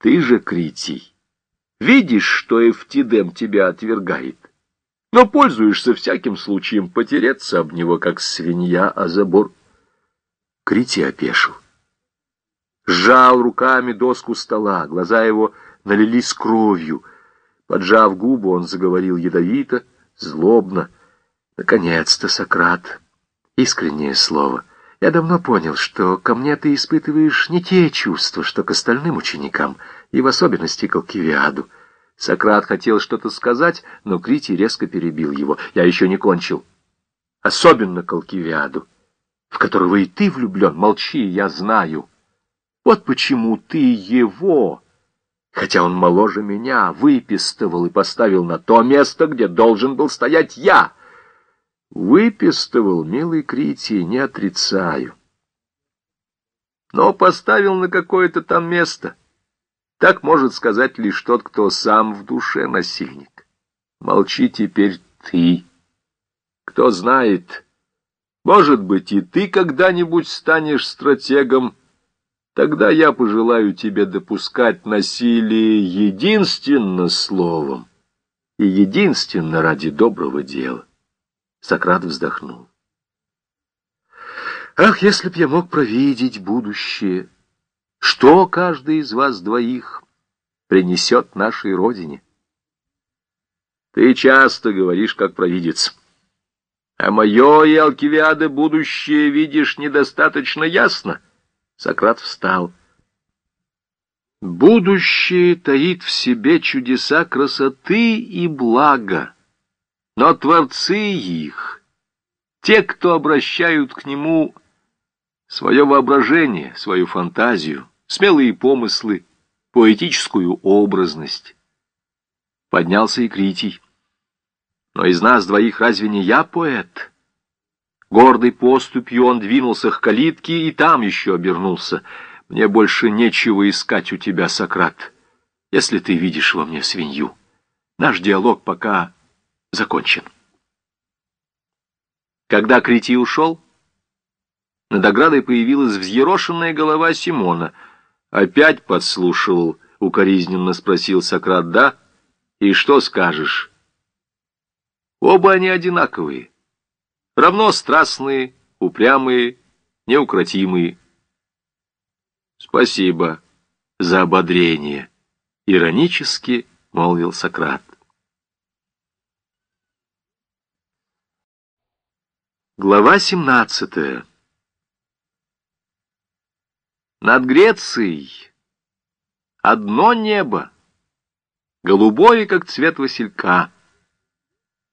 Ты же, Критий, видишь, что Эфтидем тебя отвергает, но пользуешься всяким случаем потереться об него, как свинья о забор. Критий опешил. Сжал руками доску стола, глаза его налились кровью. Поджав губы, он заговорил ядовито, злобно. Наконец-то, Сократ, искреннее слово. Я давно понял, что ко мне ты испытываешь не те чувства, что к остальным ученикам, и в особенности к Алкивиаду. Сократ хотел что-то сказать, но Критий резко перебил его. Я еще не кончил. Особенно к Алкивиаду, в которого и ты влюблен. Молчи, я знаю. Вот почему ты его, хотя он моложе меня, выпистывал и поставил на то место, где должен был стоять я. Выпистывал, милый Критий, не отрицаю. Но поставил на какое-то там место. Так может сказать лишь тот, кто сам в душе насильник. Молчи теперь ты. Кто знает, может быть, и ты когда-нибудь станешь стратегом, Тогда я пожелаю тебе допускать насилие единственно словом и единственно ради доброго дела. Сократ вздохнул. Ах, если б я мог провидеть будущее, что каждый из вас двоих принесет нашей родине. Ты часто говоришь, как провидец. А мое и Алкивиады будущее видишь недостаточно ясно. Сократ встал. Будущее таит в себе чудеса красоты и блага, но творцы их, те, кто обращают к нему свое воображение, свою фантазию, смелые помыслы, поэтическую образность. Поднялся и Критий. Но из нас двоих разве не я поэт? Гордой поступью он двинулся к калитке и там еще обернулся. «Мне больше нечего искать у тебя, Сократ, если ты видишь во мне свинью. Наш диалог пока закончен». Когда Критий ушел, над оградой появилась взъерошенная голова Симона. «Опять подслушивал?» — укоризненно спросил Сократ. «Да? И что скажешь?» «Оба они одинаковые» равно страстные, упрямые, неукротимые. Спасибо за ободрение, иронически молвил Сократ. Глава 17 Над Грецией одно небо, голубое, как цвет василька.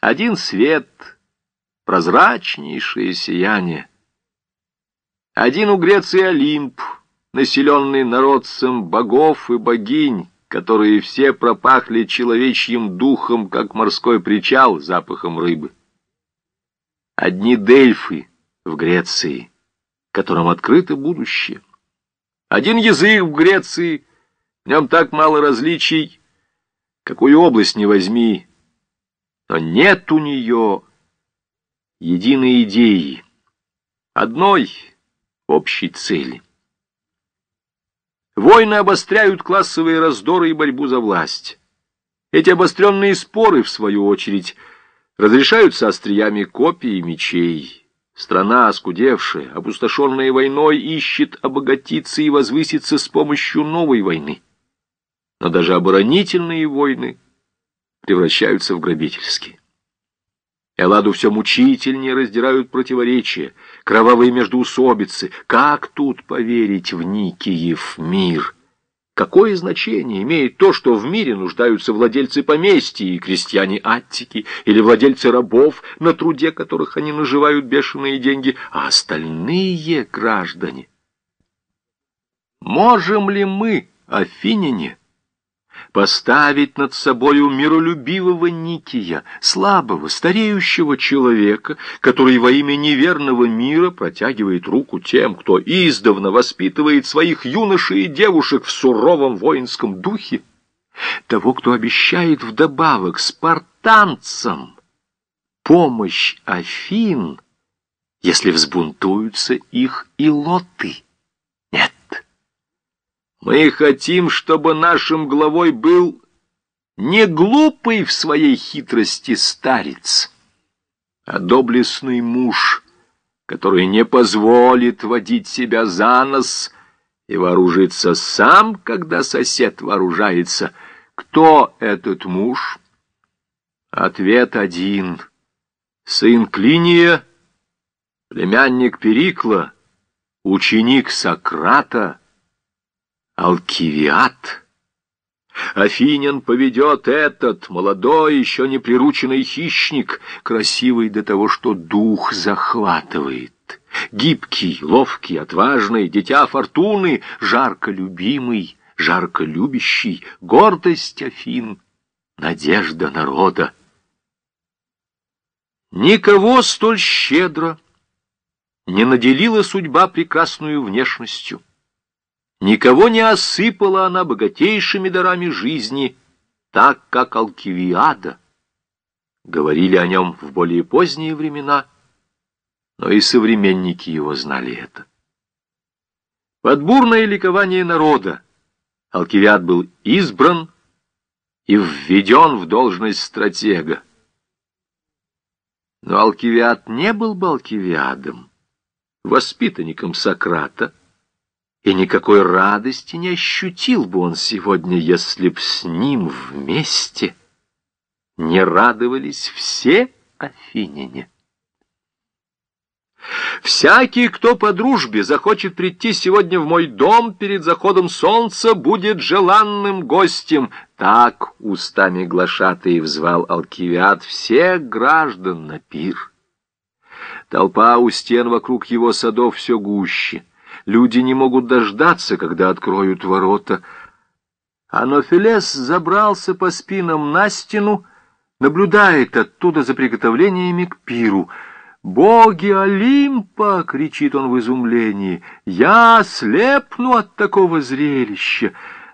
Один свет — прозрачнейшее сияние. Один у Греции Олимп, населенный народцем богов и богинь, которые все пропахли человечьим духом, как морской причал запахом рыбы. Одни Дельфы в Греции, которым открыто будущее. Один язык в Греции, в нем так мало различий, какую область не возьми, но нет у нее единой идеи, одной общей цели. Войны обостряют классовые раздоры и борьбу за власть. Эти обостренные споры, в свою очередь, разрешаются остриями копий и мечей. Страна, оскудевшая, опустошенная войной, ищет обогатиться и возвыситься с помощью новой войны. Но даже оборонительные войны превращаются в грабительские. Элладу все мучительнее раздирают противоречия, кровавые междоусобицы. Как тут поверить в Никиев мир? Какое значение имеет то, что в мире нуждаются владельцы поместья и крестьяне Аттики, или владельцы рабов, на труде которых они наживают бешеные деньги, а остальные граждане? Можем ли мы, афиняне, поставить над собою миролюбивого Никия, слабого, стареющего человека, который во имя неверного мира протягивает руку тем, кто издавна воспитывает своих юношей и девушек в суровом воинском духе, того, кто обещает вдобавок спартанцам помощь Афин, если взбунтуются их илоты. Мы хотим, чтобы нашим главой был не глупый в своей хитрости старец, а доблестный муж, который не позволит водить себя за нос и вооружиться сам, когда сосед вооружается. Кто этот муж? Ответ один. Сын Клиния, племянник Перикла, ученик Сократа, Алкивиад — Афинян поведет этот, молодой, еще не прирученный хищник, красивый до того, что дух захватывает. Гибкий, ловкий, отважный, дитя фортуны, жарко любимый, жарко любящий, гордость Афин, надежда народа. Никого столь щедро не наделила судьба прекрасную внешностью. Никого не осыпала она богатейшими дарами жизни, так как Алкивиада. Говорили о нем в более поздние времена, но и современники его знали это. Под бурное ликование народа Алкивиад был избран и введен в должность стратега. Но Алкивиад не был бы Алкивиадом, воспитанником Сократа, и никакой радости не ощутил бы он сегодня, если б с ним вместе не радовались все афиняне. Всякий, кто по дружбе захочет прийти сегодня в мой дом перед заходом солнца, будет желанным гостем. Так устами глашатый взвал Алкивиад всех граждан на пир. Толпа у стен вокруг его садов все гуще. Люди не могут дождаться, когда откроют ворота. Анофилес забрался по спинам на стену, наблюдает оттуда за приготовлениями к пиру. «Боги Олимпа!» — кричит он в изумлении. «Я слепну от такого зрелища!»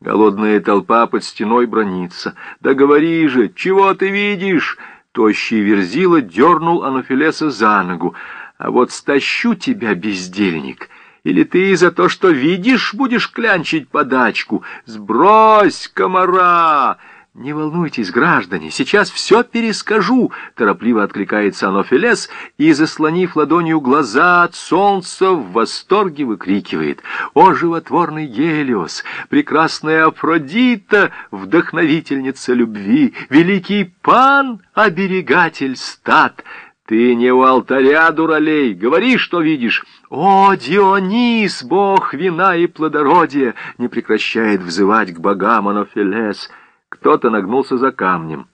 Голодная толпа под стеной бронится. «Да говори же, чего ты видишь?» Тощий верзила дернул Анофилеса за ногу. «А вот стащу тебя, бездельник!» Или ты за то, что видишь, будешь клянчить подачку? Сбрось комара!» «Не волнуйтесь, граждане, сейчас все перескажу», — торопливо откликается Анофилес и, заслонив ладонью глаза от солнца, в восторге выкрикивает. «О, животворный Гелиос, прекрасная Афродита, вдохновительница любви, великий пан, оберегатель стад!» Ты не у алтаря, дуралей, говори, что видишь. О, Дионис, бог вина и плодородия, не прекращает взывать к богам Анофилес. Кто-то нагнулся за камнем.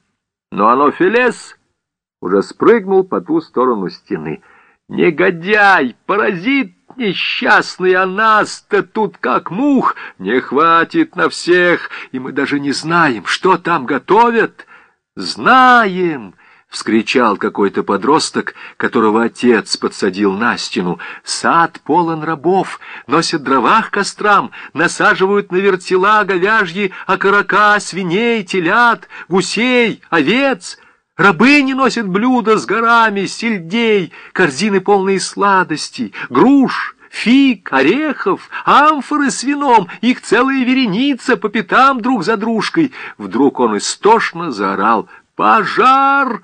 Но Анофилес уже спрыгнул по ту сторону стены. Негодяй, паразит несчастный, а нас-то тут как мух. Не хватит на всех, и мы даже не знаем, что там готовят. Знаем! — вскричал какой-то подросток, которого отец подсадил на стену. «Сад полон рабов, носят дрова к кострам, насаживают на вертела говяжьи, окорока, свиней, телят, гусей, овец». Рабыни носят блюда с горами, сельдей, корзины полные сладостей, груш, фиг, орехов, амфоры с вином, их целая вереница по пятам друг за дружкой. Вдруг он истошно заорал «Пожар!»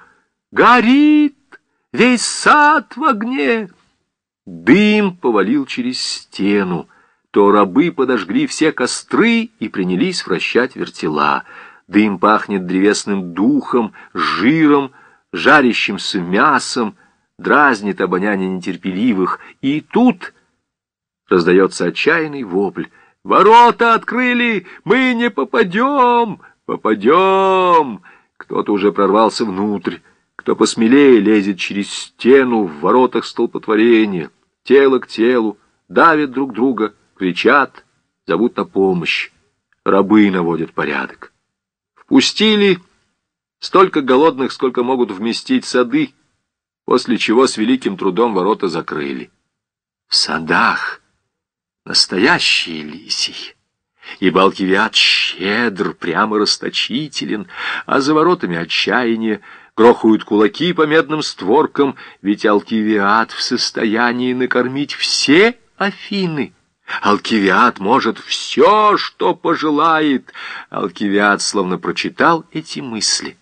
Горит весь сад в огне. Дым повалил через стену. То рабы подожгли все костры и принялись вращать вертела. Дым пахнет древесным духом, жиром, жарящимся мясом, дразнит обоняние нетерпеливых. И тут раздается отчаянный вопль. «Ворота открыли! Мы не попадем! Попадем!» Кто-то уже прорвался внутрь. Кто посмелее лезет через стену в воротах столпотворения, тело к телу, давят друг друга, кричат, зовут на помощь. Рабы наводят порядок. Впустили столько голодных, сколько могут вместить сады, после чего с великим трудом ворота закрыли. В садах настоящие лисий. И Балкивиад щедр, прямо расточителен, а за воротами отчаяние — грохают кулаки по медным створкам, ведь Алкивиад в состоянии накормить все Афины. Алкивиад может все, что пожелает. Алкивиад словно прочитал эти мысли